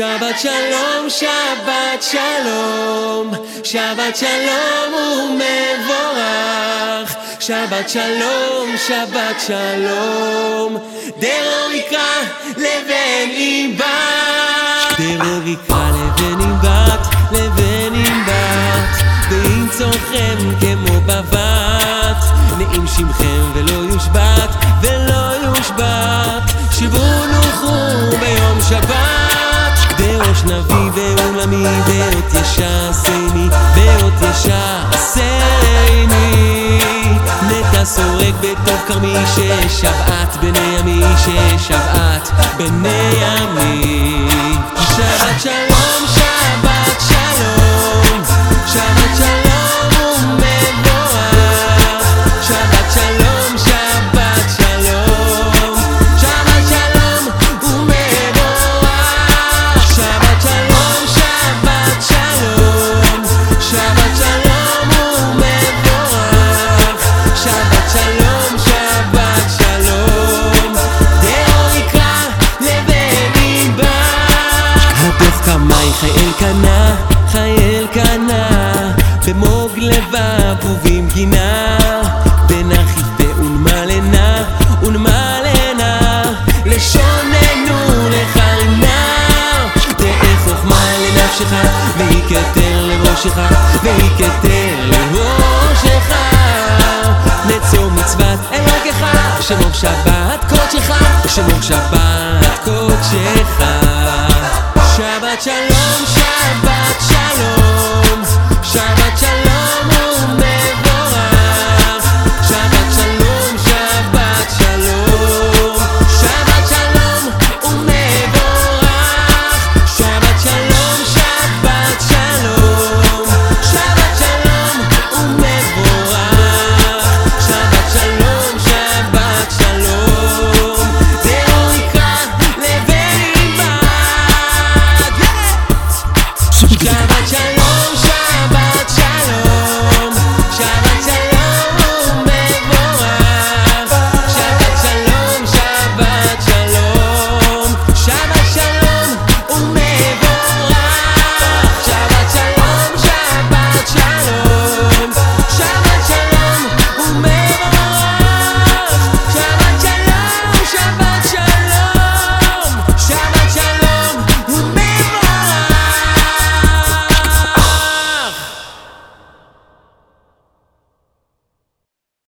שבת שלום, שבת שלום, שבת שלום ומבורך. שבת שלום, שבת שלום, דרור יקרא לבן עם בת. דרור יקרא לבן עם לבן ואם צורכם כמו בבת, נעים שמכם נביא ועולמי, באות ישעשני, באות ישעשני. נטע שורק בתוך כרמי, ששבעת בני עמי, ששבעת בני עמי. קמאי חייל קנה, חייל קנה, במוג לבב ובמגינה, בנחית באונמלנה, אונמלנה, לשוננו לחרינה, תהא חוכמה לנפשך, והיא כתר לראשך, והיא כתר לראשך. נצור מצוות אלוקיך, שמור שבת קודשך, שמור שבת קודשך. שבת שלום, שבת שלום, שבת שלום